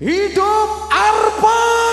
Hidup Arpa!